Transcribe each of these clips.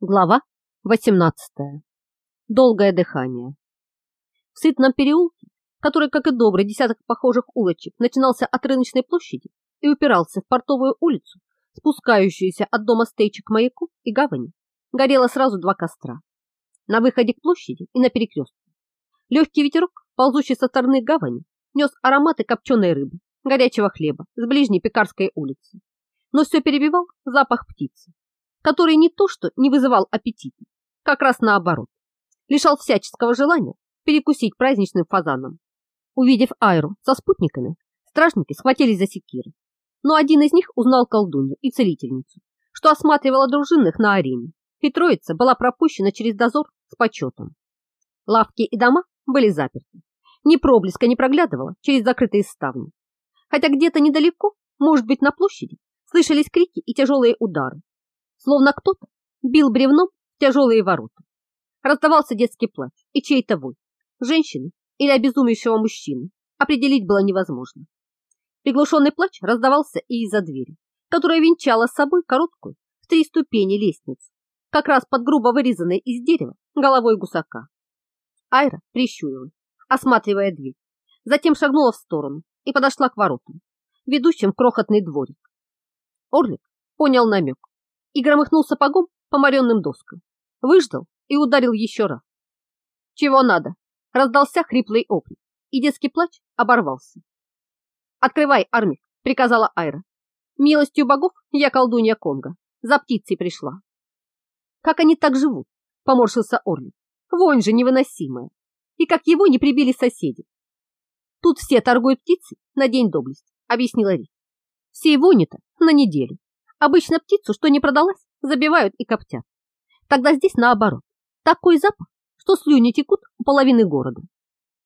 Глава 18. Долгое дыхание. В сытном переулке, который, как и добрый десяток похожих улочек, начинался от рыночной площади и упирался в портовую улицу, спускающуюся от дома стейча к маяку и гавани, горело сразу два костра. На выходе к площади и на перекрестке. Легкий ветерок, ползущий со стороны гавани, нес ароматы копченой рыбы, горячего хлеба с ближней пекарской улицы. Но все перебивал запах птицы который не то что не вызывал аппетита, как раз наоборот, лишал всяческого желания перекусить праздничным фазаном. Увидев Айру со спутниками, стражники схватились за секиры, но один из них узнал колдунью и целительницу, что осматривала дружинных на арене, и троица была пропущена через дозор с почетом. Лавки и дома были заперты. Ни проблеска не проглядывало через закрытые ставни. Хотя где-то недалеко, может быть на площади, слышались крики и тяжелые удары, словно кто-то бил бревном в тяжелые ворота. Раздавался детский плач и чей-то вой. Женщины или обезумевшего мужчины определить было невозможно. Приглушенный плач раздавался и из-за двери, которая венчала с собой короткую в три ступени лестницу, как раз под грубо вырезанной из дерева головой гусака. Айра прищурилась, осматривая дверь, затем шагнула в сторону и подошла к воротам, ведущим в крохотный дворик. Орлик понял намек и громыхнул сапогом по моренным доскам. Выждал и ударил еще раз. «Чего надо?» — раздался хриплый окрик, и детский плач оборвался. «Открывай, Армик!» — приказала Айра. «Милостью богов я колдунья Конга. За птицей пришла». «Как они так живут?» — поморщился Орли. «Вонь же невыносимая. И как его не прибили соседи». «Тут все торгуют птицей на день доблести», — объяснила Ри. «Всей вони-то на неделю. Обычно птицу, что не продалась, забивают и коптят. Тогда здесь наоборот. Такой запах, что слюни текут у половины города.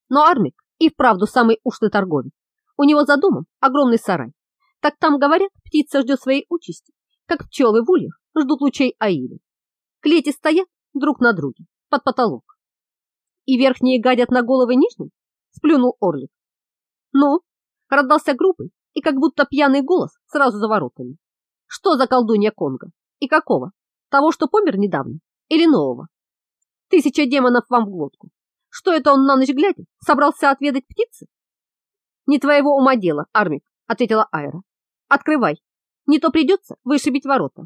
Но Армик и вправду самый ушлый торговец. У него за домом огромный сарай. Так там, говорят, птица ждет своей участи, как пчелы в ульях ждут лучей Аиды. Клети стоят друг на друге, под потолок. И верхние гадят на головы нижним? Сплюнул Орлик. Ну, раздался грубый и как будто пьяный голос сразу за воротами. Что за колдунья Конга? И какого? Того, что помер недавно? Или нового? Тысяча демонов вам в глотку. Что это он на ночь глядя собрался отведать птицы? Не твоего ума дело, Армик, ответила Айра. Открывай. Не то придется вышибить ворота.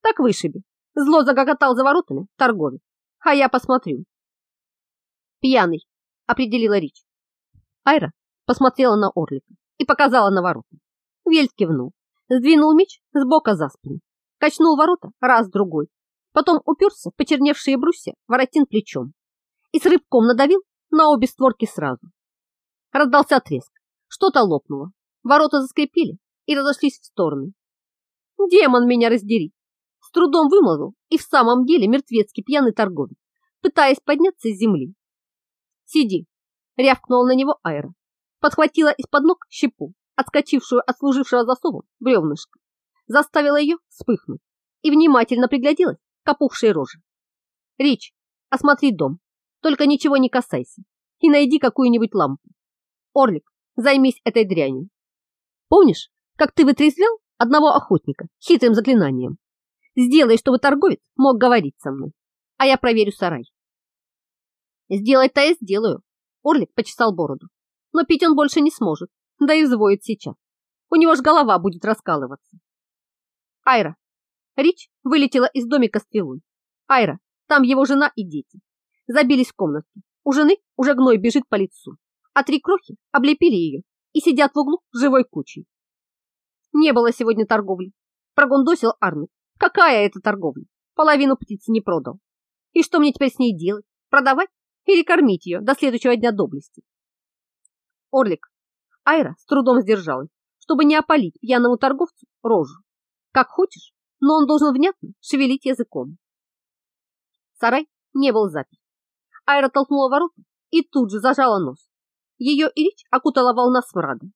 Так вышиби. Зло загоготал за воротами торговец. А я посмотрю. Пьяный, определила Рич. Айра посмотрела на Орлика и показала на ворота. Вельт кивнул сдвинул меч с бока за спину, качнул ворота раз-другой, потом уперся в почерневшие брусья воротин плечом и с рыбком надавил на обе створки сразу. Раздался треск, что-то лопнуло, ворота заскрипели и разошлись в стороны. Демон меня раздери! С трудом вымолвил и в самом деле мертвецкий пьяный торговец, пытаясь подняться с земли. «Сиди!» — рявкнула на него Айра, подхватила из-под ног щепу отскочившую от служившего засовом бревнышко, заставила ее вспыхнуть и внимательно пригляделась к опухшей роже. «Рич, осмотри дом, только ничего не касайся и найди какую-нибудь лампу. Орлик, займись этой дрянью. Помнишь, как ты вытрезвел одного охотника хитрым заклинанием? Сделай, чтобы торговец мог говорить со мной, а я проверю сарай. Сделать-то я сделаю. Орлик почесал бороду, но пить он больше не сможет да и взвоет сейчас. У него ж голова будет раскалываться. Айра. Рич вылетела из домика стрелой. Айра, там его жена и дети. Забились в комнатке. У жены уже гной бежит по лицу. А три крохи облепили ее и сидят в углу живой кучей. Не было сегодня торговли. Прогундосил Армит. Какая это торговля? Половину птицы не продал. И что мне теперь с ней делать? Продавать или кормить ее до следующего дня доблести? Орлик, Айра с трудом сдержалась, чтобы не опалить пьяному торговцу рожу. Как хочешь, но он должен внятно шевелить языком. Сарай не был запись. Айра толкнула ворота и тут же зажала нос. Ее и речь окутала волна смрада.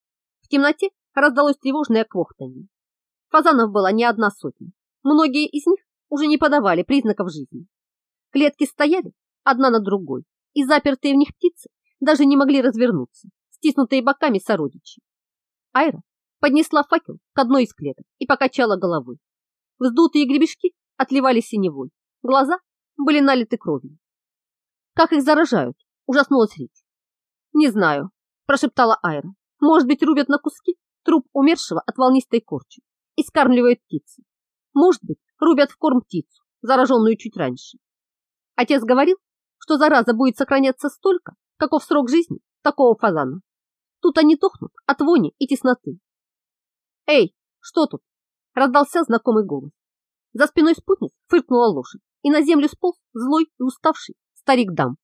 В темноте раздалось тревожное квохтанье. Фазанов была не одна сотня. Многие из них уже не подавали признаков жизни. Клетки стояли одна на другой, и запертые в них птицы даже не могли развернуться стиснутые боками сородичи. Айра поднесла факел к одной из клеток и покачала головой. Вздутые гребешки отливали синевой, глаза были налиты кровью. Как их заражают? Ужаснулась Рич. Не знаю, прошептала Айра. Может быть, рубят на куски труп умершего от волнистой корчи и скармливают птицы. Может быть, рубят в корм птицу, зараженную чуть раньше. Отец говорил, что зараза будет сохраняться столько, каков срок жизни такого фазана. Тут они тухнут от вони и тесноты. «Эй, что тут?» – раздался знакомый голос. За спиной спутниц фыркнула лошадь, и на землю сполз злой и уставший старик Дам.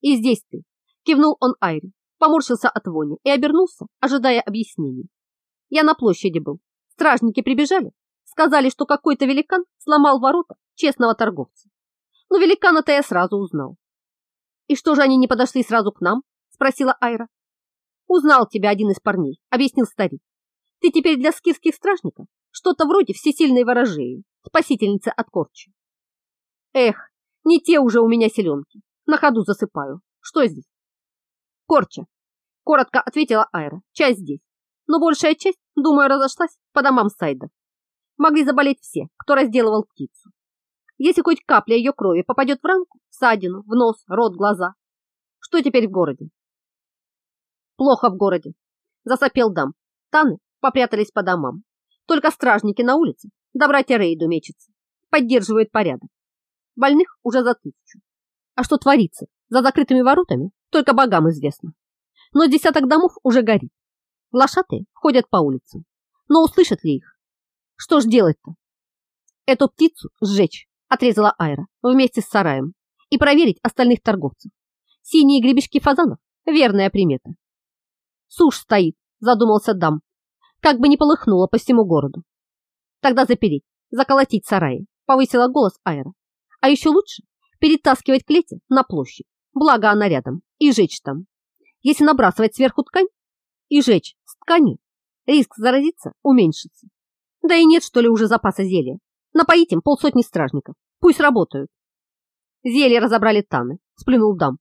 «И здесь ты!» – кивнул он Айре, поморщился от вони и обернулся, ожидая объяснений. «Я на площади был. Стражники прибежали, сказали, что какой-то великан сломал ворота честного торговца. Но великана-то я сразу узнал. «И что же они не подошли сразу к нам?» – спросила Айра. «Узнал тебя один из парней», – объяснил старик. «Ты теперь для скифских стражников что-то вроде всесильной ворожеи, спасительницы от корчи». «Эх, не те уже у меня селенки. На ходу засыпаю. Что здесь?» «Корча», – коротко ответила Айра. «Часть здесь. Но большая часть, думаю, разошлась по домам Сайда. Могли заболеть все, кто разделывал птицу. Если хоть капля ее крови попадет в ранку, в садину, в нос, рот, глаза. Что теперь в городе? Плохо в городе. Засопел дам. Таны попрятались по домам. Только стражники на улице, да братья Рейду мечется. Поддерживают порядок. Больных уже за тысячу. А что творится за закрытыми воротами, только богам известно. Но десяток домов уже горит. Лошатые ходят по улицам. Но услышат ли их? Что ж делать-то? Эту птицу сжечь отрезала Айра вместе с сараем, и проверить остальных торговцев. Синие гребешки фазанов – верная примета. Сушь стоит, задумался Дам, как бы не полыхнуло по всему городу. Тогда запереть, заколотить сараи, повысила голос Айра. А еще лучше перетаскивать клети на площадь, благо она рядом, и жечь там. Если набрасывать сверху ткань и жечь с тканью, риск заразиться уменьшится. Да и нет, что ли, уже запаса зелья. Напоить им полсотни стражников. Пусть работают. Зелье разобрали Таны, сплюнул дам.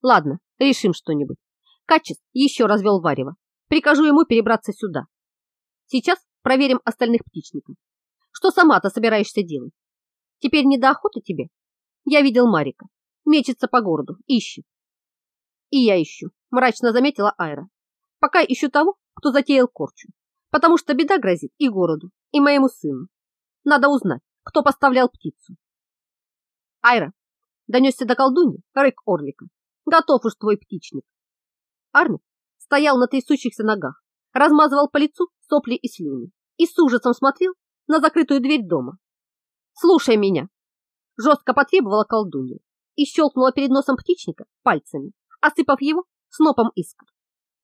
Ладно, решим что-нибудь. Качес еще развел варево. Прикажу ему перебраться сюда. Сейчас проверим остальных птичников. Что сама-то собираешься делать? Теперь не до охоты тебе? Я видел Марика. Мечется по городу, ищет. И я ищу, мрачно заметила Айра. Пока ищу того, кто затеял корчу. Потому что беда грозит и городу, и моему сыну. Надо узнать, кто поставлял птицу. Айра, донесся до колдуни рык орлика. Готов уж твой птичник. Армик стоял на трясущихся ногах, размазывал по лицу сопли и слюни и с ужасом смотрел на закрытую дверь дома. «Слушай меня!» Жестко потребовала колдунья и щелкнула перед носом птичника пальцами, осыпав его снопом искр.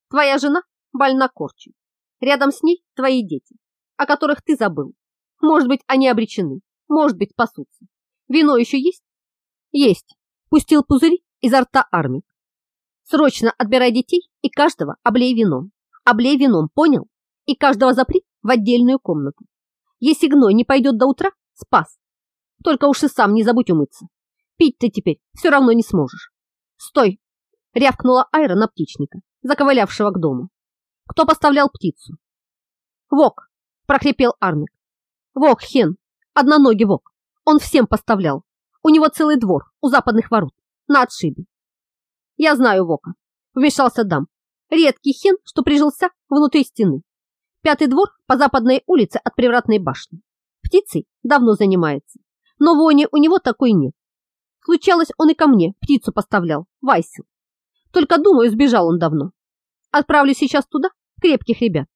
«Твоя жена больна корчей. Рядом с ней твои дети, о которых ты забыл. Может быть, они обречены, может быть, спасутся. Вино еще есть? Есть. Пустил пузырь изо рта армии. Срочно отбирай детей и каждого облей вином. Облей вином, понял? И каждого запри в отдельную комнату. Если гной не пойдет до утра, спас. Только уж и сам не забудь умыться. Пить ты теперь все равно не сможешь. Стой! Рявкнула Айра на птичника, заковылявшего к дому. Кто поставлял птицу? Вок! Прохрипел Армик. Вок, Хен, одноногий Вок. Он всем поставлял. У него целый двор у западных ворот, на отшибе. Я знаю Вока, вмешался Дам. Редкий хен, что прижился внутри стены. Пятый двор по западной улице от привратной башни. Птицей давно занимается, но вони у него такой нет. Случалось, он и ко мне птицу поставлял, Вайсил. Только, думаю, сбежал он давно. Отправлю сейчас туда крепких ребят.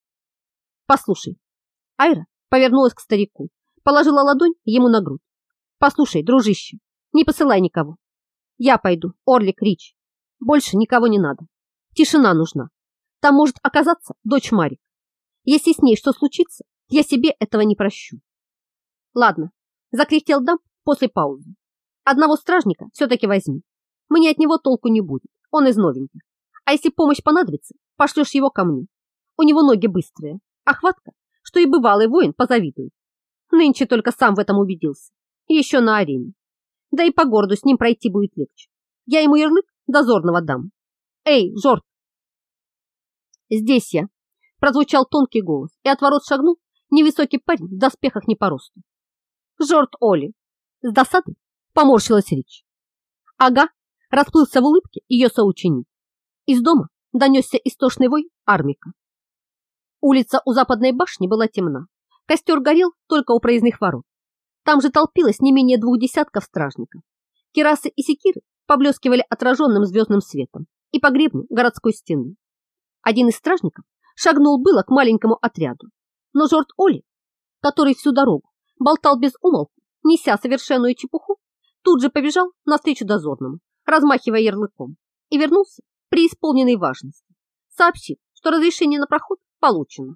Послушай, Айра повернулась к старику, положила ладонь ему на грудь. Послушай, дружище, не посылай никого. Я пойду, Орлик, Рич. Больше никого не надо. Тишина нужна. Там может оказаться дочь Марик. Если с ней что случится, я себе этого не прощу. Ладно, закряхтел дам после паузы. Одного стражника все-таки возьми. Мне от него толку не будет, он из новеньких. А если помощь понадобится, пошлешь его ко мне. У него ноги быстрые, а хватка что и бывалый воин позавидует. Нынче только сам в этом убедился. Еще на арене. Да и по городу с ним пройти будет легче. Я ему ярлык дозорного дам. Эй, Жорт! Здесь я. Прозвучал тонкий голос, и от ворот шагнул невысокий парень в доспехах не по росту. Жорт Оли. С досады поморщилась Рич. Ага, расплылся в улыбке ее соученик. Из дома донесся истошный вой армика. Улица у западной башни была темна. Костер горел только у проездных ворот. Там же толпилось не менее двух десятков стражников. Керасы и секиры поблескивали отраженным звездным светом и по гребню городской стены. Один из стражников шагнул было к маленькому отряду, но Жорт Оли, который всю дорогу болтал без умолку, неся совершенную чепуху, тут же побежал навстречу дозорному, размахивая ярлыком, и вернулся при исполненной важности, сообщив, что разрешение на проход получено.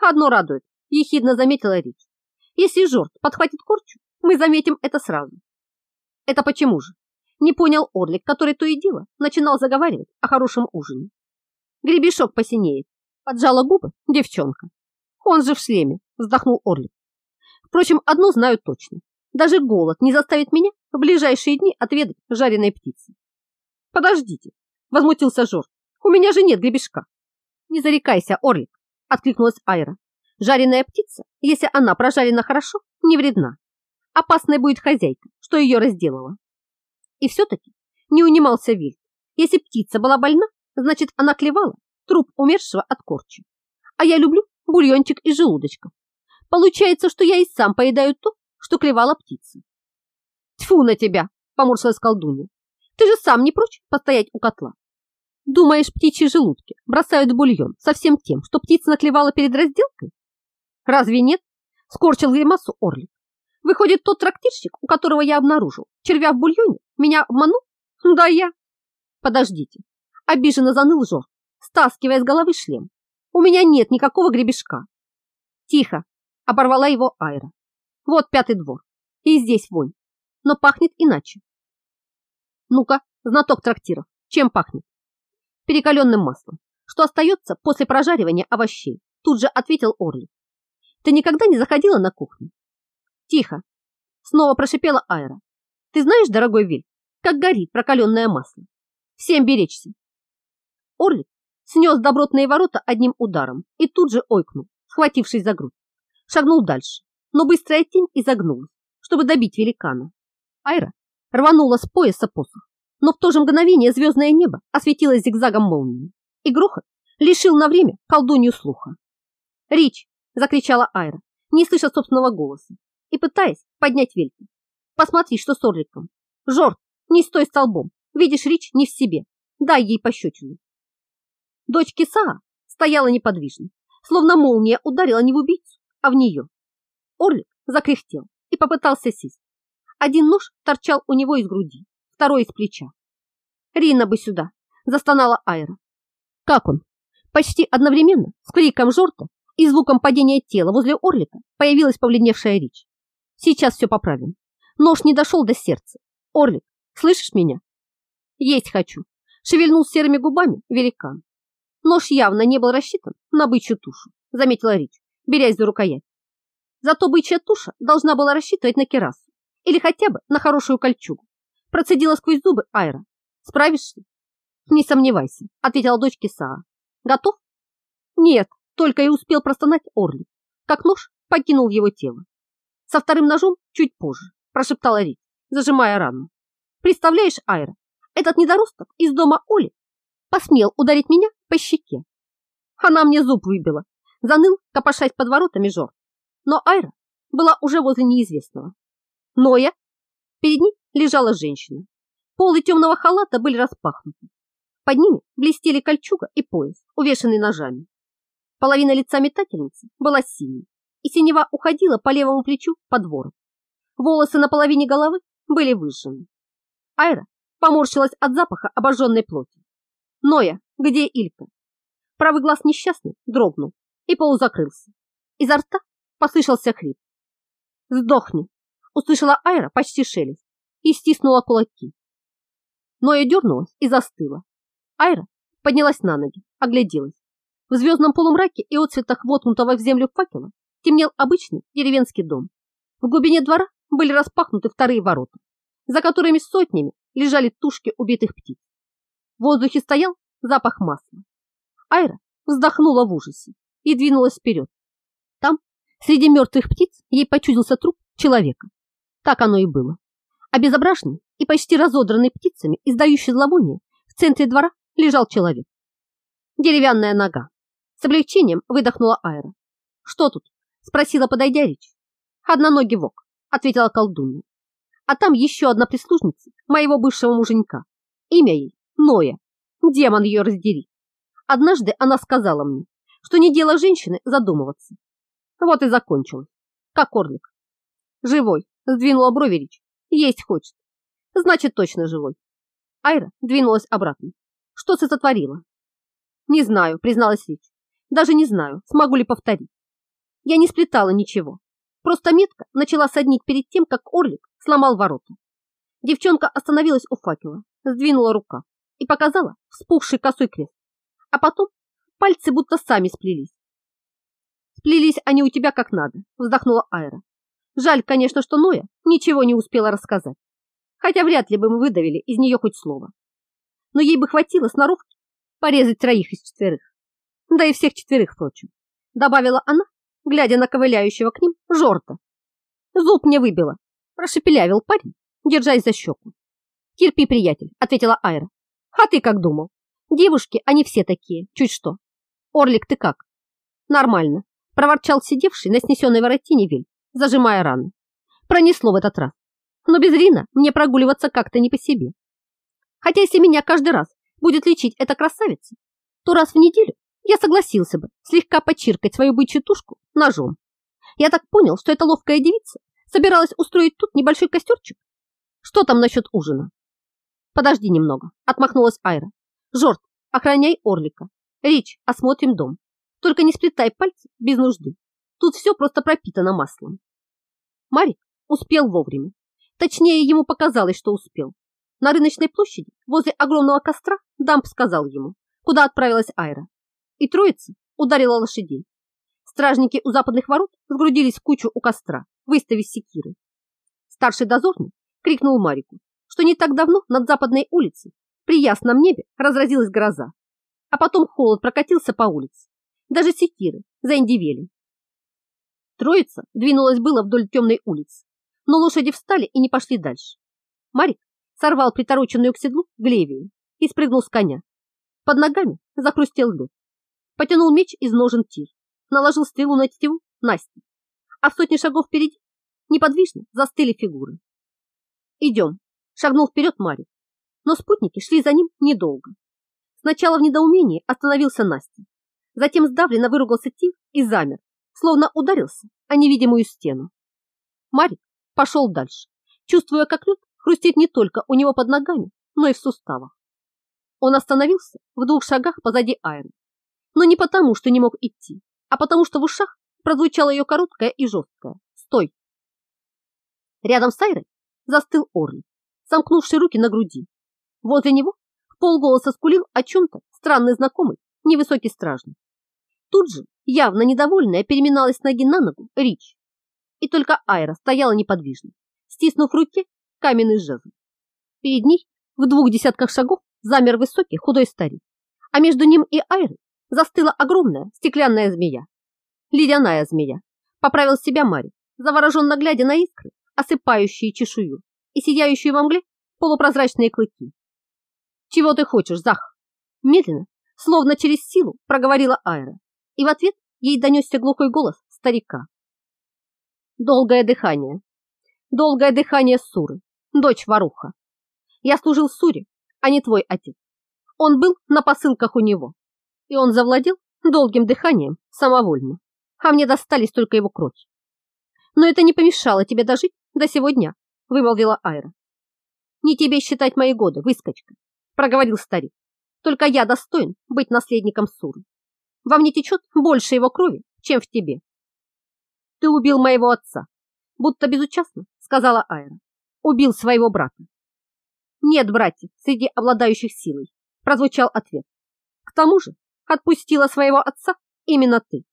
Одно радует, ехидно заметила Рич. Если Жорт подхватит корчу, мы заметим это сразу. Это почему же? Не понял Орлик, который то и дело начинал заговаривать о хорошем ужине. Гребешок посинеет, поджала губы девчонка. Он же в шлеме, вздохнул Орлик. Впрочем, одно знаю точно. Даже голод не заставит меня в ближайшие дни отведать жареной птицы. Подождите, возмутился Жорж. У меня же нет гребешка. Не зарекайся, Орлик, откликнулась Айра. Жареная птица, если она прожарена хорошо, не вредна. Опасная будет хозяйка, что ее разделала. И все-таки не унимался Вильд. Если птица была больна, значит, она клевала труп умершего от корчи. А я люблю бульончик из желудочков. Получается, что я и сам поедаю то, что клевала птица. Тьфу на тебя, поморщилась колдунья. Ты же сам не прочь постоять у котла. Думаешь, птичьи желудки бросают бульон со всем тем, что птица наклевала перед разделкой? Разве нет? Скорчил гримасу Орлик. Выходит, тот трактирщик, у которого я обнаружил червя в бульоне, меня обманул? Да я. Подождите. Обиженно заныл Жор, стаскивая с головы шлем. У меня нет никакого гребешка. Тихо, оборвала его Айра. Вот пятый двор. И здесь вонь. Но пахнет иначе. Ну-ка, знаток трактиров, чем пахнет? Перекаленным маслом. Что остается после прожаривания овощей? Тут же ответил Орли. Ты никогда не заходила на кухню? Тихо. Снова прошипела Айра. Ты знаешь, дорогой Виль, как горит прокаленное масло? Всем беречься. Орлик снес добротные ворота одним ударом и тут же ойкнул, схватившись за грудь. Шагнул дальше, но быстрая тень изогнулась, чтобы добить великана. Айра рванула с пояса посох, но в то же мгновение звездное небо осветилось зигзагом молнии, и грохот лишил на время колдунью слуха. «Рич!» — закричала Айра, не слыша собственного голоса, и пытаясь поднять вельку. «Посмотри, что с Орликом! Жорт, не стой столбом! Видишь, Рич не в себе! Дай ей пощечину!» Дочь Киса стояла неподвижно, словно молния ударила не в убийцу, а в нее. Орлик закряхтел и попытался сесть. Один нож торчал у него из груди, второй из плеча. «Рина бы сюда!» – застонала Айра. «Как он?» Почти одновременно с криком Жорта и звуком падения тела возле Орлика появилась побледневшая речь. «Сейчас все поправим. Нож не дошел до сердца. Орлик, слышишь меня?» «Есть хочу!» – шевельнул серыми губами великан. Нож явно не был рассчитан на бычью тушу, заметила Рич, берясь за рукоять. Зато бычья туша должна была рассчитывать на керасу или хотя бы на хорошую кольчугу. Процедила сквозь зубы Айра. Справишься? Не сомневайся, ответила дочь Кисаа. Готов? Нет, только и успел простонать Орли, как нож покинул его тело. Со вторым ножом чуть позже, прошептала Рич, зажимая рану. Представляешь, Айра, этот недоросток из дома Оли посмел ударить меня по щеке. Она мне зуб выбила, заныл, копошась под воротами Жор. Но Айра была уже возле неизвестного. Ноя. Перед ней лежала женщина. Полы темного халата были распахнуты. Под ними блестели кольчуга и пояс, увешанный ножами. Половина лица метательницы была синей, и синева уходила по левому плечу под ворот. Волосы на половине головы были выжжены. Айра поморщилась от запаха обожженной плоти. Ноя, где Илька? Правый глаз несчастный дрогнул и полузакрылся. Изо рта послышался хрип. «Сдохни!» — услышала Айра почти шелест и стиснула кулаки. Ноя дернулась и застыла. Айра поднялась на ноги, огляделась. В звездном полумраке и отцветах воткнутого в землю факела темнел обычный деревенский дом. В глубине двора были распахнуты вторые ворота, за которыми сотнями лежали тушки убитых птиц. В воздухе стоял запах масла. Айра вздохнула в ужасе и двинулась вперед. Там, среди мертвых птиц, ей почудился труп человека. Так оно и было. Обезображенный и почти разодранный птицами, издающий зловоние, в центре двора лежал человек. Деревянная нога. С облегчением выдохнула Айра. «Что тут?» – спросила, подойдя речь. «Одноногий вок», – ответила колдунья. «А там еще одна прислужница моего бывшего муженька. Имя ей – Ноя. Демон ее раздери. Однажды она сказала мне, что не дело женщины задумываться. Вот и закончилось. Как орлик. Живой, сдвинула брови Рич. Есть хочет. Значит, точно живой. Айра двинулась обратно. Что ты сотворила? Не знаю, призналась Рич. Даже не знаю, смогу ли повторить. Я не сплетала ничего. Просто метка начала соднить перед тем, как Орлик сломал ворота. Девчонка остановилась у факела, сдвинула рука и показала вспухший косой крест. А потом пальцы будто сами сплелись. Сплелись они у тебя как надо, вздохнула Айра. Жаль, конечно, что Ноя ничего не успела рассказать. Хотя вряд ли бы мы выдавили из нее хоть слово. Но ей бы хватило сноровки порезать троих из четверых. Да и всех четверых, впрочем. Добавила она, глядя на ковыляющего к ним жорта. Зуб мне выбило, прошепелявил парень, держась за щеку. Терпи, приятель, ответила Айра. А ты как думал? Девушки, они все такие, чуть что. Орлик, ты как? Нормально, проворчал сидевший на снесенной воротине Виль, зажимая раны. Пронесло в этот раз. Но без Рина мне прогуливаться как-то не по себе. Хотя если меня каждый раз будет лечить эта красавица, то раз в неделю я согласился бы слегка почиркать свою бычью тушку ножом. Я так понял, что эта ловкая девица собиралась устроить тут небольшой костерчик. Что там насчет ужина? Подожди немного, отмахнулась Айра. Жорт, охраняй Орлика. Рич, осмотрим дом. Только не сплетай пальцы без нужды. Тут все просто пропитано маслом. Марик успел вовремя. Точнее, ему показалось, что успел. На рыночной площади, возле огромного костра, Дамп сказал ему, куда отправилась Айра. И троица ударила лошадей. Стражники у западных ворот сгрудились в кучу у костра, выставив секиры. Старший дозорный крикнул Марику, что не так давно над западной улицей при ясном небе разразилась гроза, а потом холод прокатился по улице. Даже секиры заиндивели. Троица двинулась было вдоль темной улицы, но лошади встали и не пошли дальше. Марик сорвал притороченную к седлу глевию и спрыгнул с коня. Под ногами захрустел лед. Потянул меч из ножен тир, наложил стрелу на тетиву Насти, а в сотни шагов впереди неподвижно застыли фигуры. «Идем», — шагнул вперед Марик, но спутники шли за ним недолго. Сначала в недоумении остановился Настя, затем сдавленно выругался Тир и замер, словно ударился о невидимую стену. Марик пошел дальше, чувствуя, как лед хрустит не только у него под ногами, но и в суставах. Он остановился в двух шагах позади Айры, но не потому, что не мог идти, а потому, что в ушах прозвучало ее короткое и жесткое «Стой!». Рядом с Айрой застыл Орли, сомкнувший руки на груди. Возле него в полголоса скулил о чем-то странный знакомый, невысокий стражник. Тут же, явно недовольная, переминалась с ноги на ногу Рич. И только Айра стояла неподвижно, стиснув в руке каменный жезл. Перед ней в двух десятках шагов замер высокий худой старик, а между ним и Айрой застыла огромная стеклянная змея. Ледяная змея. Поправил себя Мари, завороженно глядя на искры, осыпающие чешую и сияющие во мгле полупрозрачные клыки. «Чего ты хочешь, Зах?» Медленно, словно через силу, проговорила Айра, и в ответ ей донесся глухой голос старика. Долгое дыхание. Долгое дыхание Суры, дочь Варуха. Я служил Суре, а не твой отец. Он был на посылках у него, и он завладел долгим дыханием самовольно, а мне достались только его кровь. Но это не помешало тебе дожить до сегодня, вымолвила Айра. Не тебе считать мои годы, выскочка, проговорил старик. Только я достоин быть наследником Суры. Во мне течет больше его крови, чем в тебе. Ты убил моего отца, будто безучастно сказала Айра. Убил своего брата. Нет братьев среди обладающих силой, прозвучал ответ. К тому же отпустила своего отца именно ты.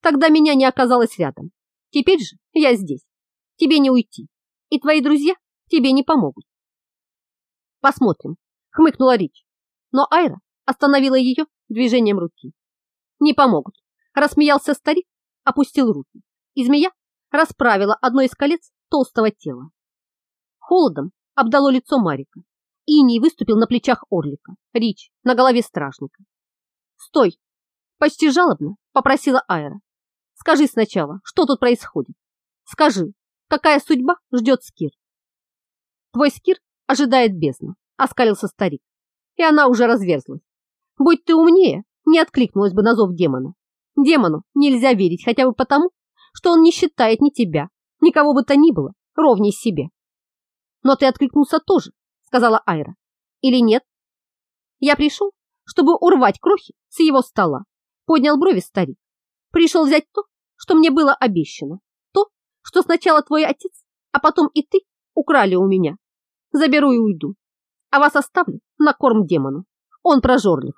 Тогда меня не оказалось рядом. Теперь же я здесь. Тебе не уйти. И твои друзья тебе не помогут. Посмотрим, хмыкнула Рич. Но Айра остановила ее движением руки. Не помогут. Рассмеялся старик, опустил руки. И змея расправила одно из колец толстого тела. Холодом обдало лицо Марика. Иний выступил на плечах Орлика, Рич на голове стражника. «Стой!» – почти жалобно попросила Айра. «Скажи сначала, что тут происходит? Скажи, какая судьба ждет Скир?» «Твой Скир ожидает бездна», – оскалился старик, и она уже разверзлась. «Будь ты умнее, не откликнулась бы на зов демона. Демону нельзя верить хотя бы потому, что он не считает ни тебя, никого бы то ни было, ровней себе. Но ты откликнулся тоже, сказала Айра. Или нет? Я пришел, чтобы урвать крохи с его стола. Поднял брови старик. Пришел взять то, что мне было обещано. То, что сначала твой отец, а потом и ты украли у меня. Заберу и уйду. А вас оставлю на корм демону. Он прожорлив.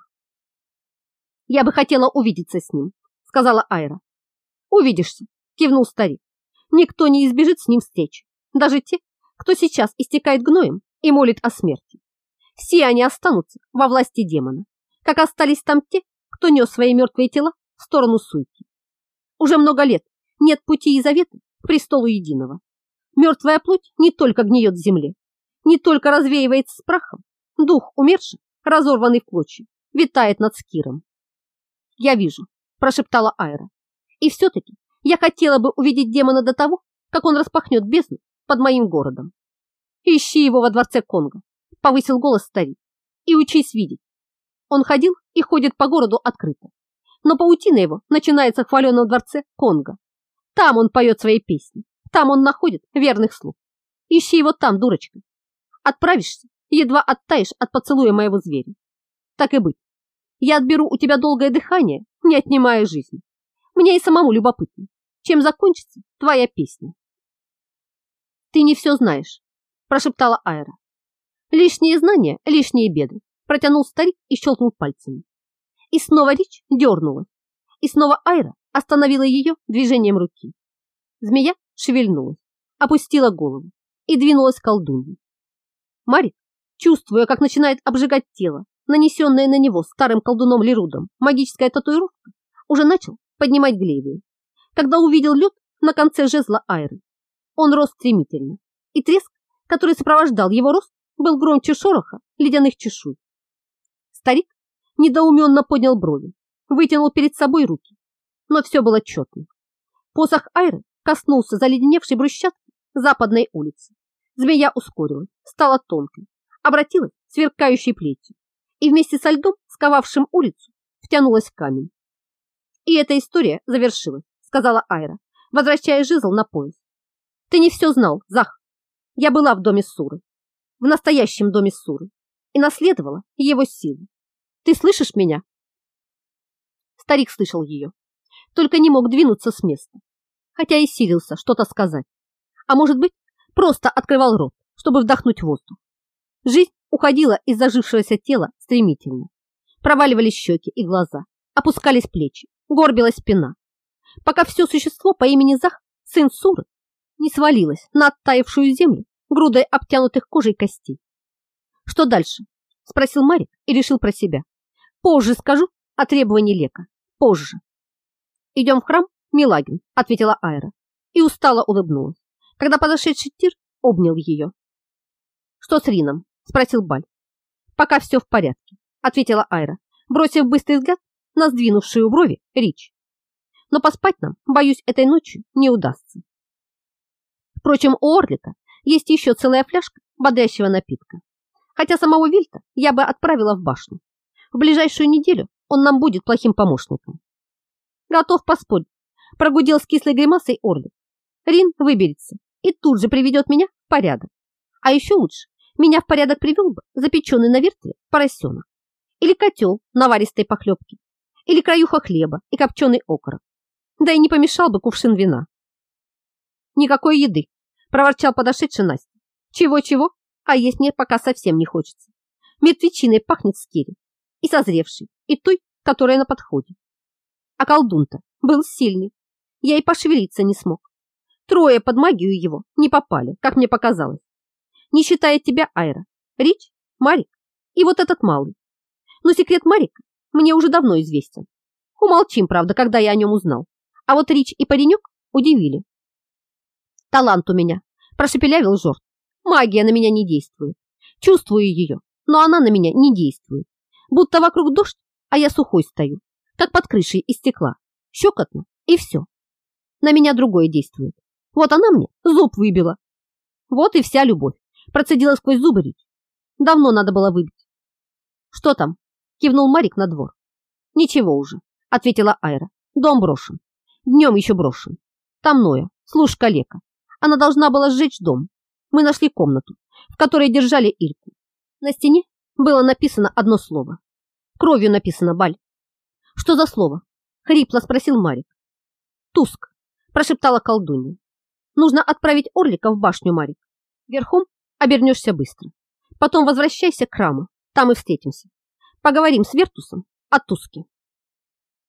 Я бы хотела увидеться с ним, сказала Айра. Увидишься, кивнул старик. Никто не избежит с ним встречи, даже те, кто сейчас истекает гноем и молит о смерти. Все они останутся во власти демона, как остались там те, кто нес свои мертвые тела в сторону суйки. Уже много лет нет пути и завета к престолу единого. Мертвая плоть не только гниет в земле, не только развеивается с прахом, дух умерших, разорванный в клочья, витает над Скиром. «Я вижу», – прошептала Айра. «И все-таки я хотела бы увидеть демона до того, как он распахнет бездну под моим городом. Ищи его во дворце Конга», – повысил голос старик, – «и учись видеть. Он ходил и ходит по городу открыто, но паутина его начинается в хваленном дворце Конга. Там он поет свои песни, там он находит верных слуг. Ищи его там, дурочка. Отправишься, едва оттаешь от поцелуя моего зверя. Так и быть, я отберу у тебя долгое дыхание, не отнимая жизнь. Мне и самому любопытно, чем закончится твоя песня. Ты не все знаешь, прошептала Айра. Лишние знания, лишние беды, протянул старик и щелкнул пальцами. И снова Рич дернула, и снова Айра остановила ее движением руки. Змея шевельнулась, опустила голову и двинулась к колдунье. Марик, чувствуя, как начинает обжигать тело, нанесенная на него старым колдуном Лерудом магическая татуировка, уже начал поднимать глевию. Когда увидел лед на конце жезла Айры, он рос стремительно, и треск, который сопровождал его рост, был громче шороха ледяных чешуй. Старик недоуменно поднял брови, вытянул перед собой руки, но все было четно. Посох Айры коснулся заледеневшей брусчатки западной улицы. Змея ускорилась, стала тонкой, обратилась сверкающей плетью и вместе со льдом, сковавшим улицу, втянулась в камень. И эта история завершилась, сказала Айра, возвращая жезл на пояс. Ты не все знал, Зах. Я была в доме Суры, в настоящем доме Суры, и наследовала его силу. Ты слышишь меня? Старик слышал ее, только не мог двинуться с места, хотя и силился что-то сказать. А может быть, просто открывал рот, чтобы вдохнуть воздух. Жизнь уходила из зажившегося тела стремительно. Проваливались щеки и глаза, опускались плечи, горбилась спина. Пока все существо по имени Зах, сын Суры, не свалилось на оттаившую землю грудой обтянутых кожей костей. «Что дальше?» – спросил Марик и решил про себя. «Позже скажу о требовании Лека. Позже». «Идем в храм, Милагин», – ответила Айра и устало улыбнулась, когда подошедший Тир обнял ее. «Что с Рином?» спросил Баль. Пока все в порядке, ответила Айра, бросив быстрый взгляд на сдвинувшую брови Рич. Но поспать нам, боюсь, этой ночью не удастся. Впрочем, у Орлика есть еще целая фляжка бодрящего напитка. Хотя самого Вильта я бы отправила в башню. В ближайшую неделю он нам будет плохим помощником. Готов поспорить, прогудел с кислой гримасой Орлик. Рин выберется и тут же приведет меня в порядок. А еще лучше меня в порядок привел бы запеченный на вертеле поросенок, или котел наваристой похлебки, или краюха хлеба и копченый окорок. Да и не помешал бы кувшин вина. Никакой еды, проворчал подошедший Настя. Чего-чего, а есть мне пока совсем не хочется. Мертвечиной пахнет скири, и созревшей, и той, которая на подходе. А колдун-то был сильный, я и пошевелиться не смог. Трое под магию его не попали, как мне показалось не считая тебя, Айра, Рич, Марик и вот этот малый. Но секрет Марика мне уже давно известен. Умолчим, правда, когда я о нем узнал. А вот Рич и паренек удивили. Талант у меня, Прошепелявил Жорт. Магия на меня не действует. Чувствую ее, но она на меня не действует. Будто вокруг дождь, а я сухой стою, как под крышей из стекла. Щекотно и все. На меня другое действует. Вот она мне зуб выбила. Вот и вся любовь. Процедила сквозь зубы Рич. Давно надо было выбить. Что там? Кивнул Марик на двор. Ничего уже, ответила Айра. Дом брошен. Днем еще брошен. Там Ноя, служ калека. Она должна была сжечь дом. Мы нашли комнату, в которой держали Ирку. На стене было написано одно слово. Кровью написано Баль. Что за слово? Хрипло спросил Марик. Туск, прошептала колдунья. Нужно отправить Орлика в башню, Марик. Верхом обернешься быстро. Потом возвращайся к храму, там и встретимся. Поговорим с Вертусом о Туске.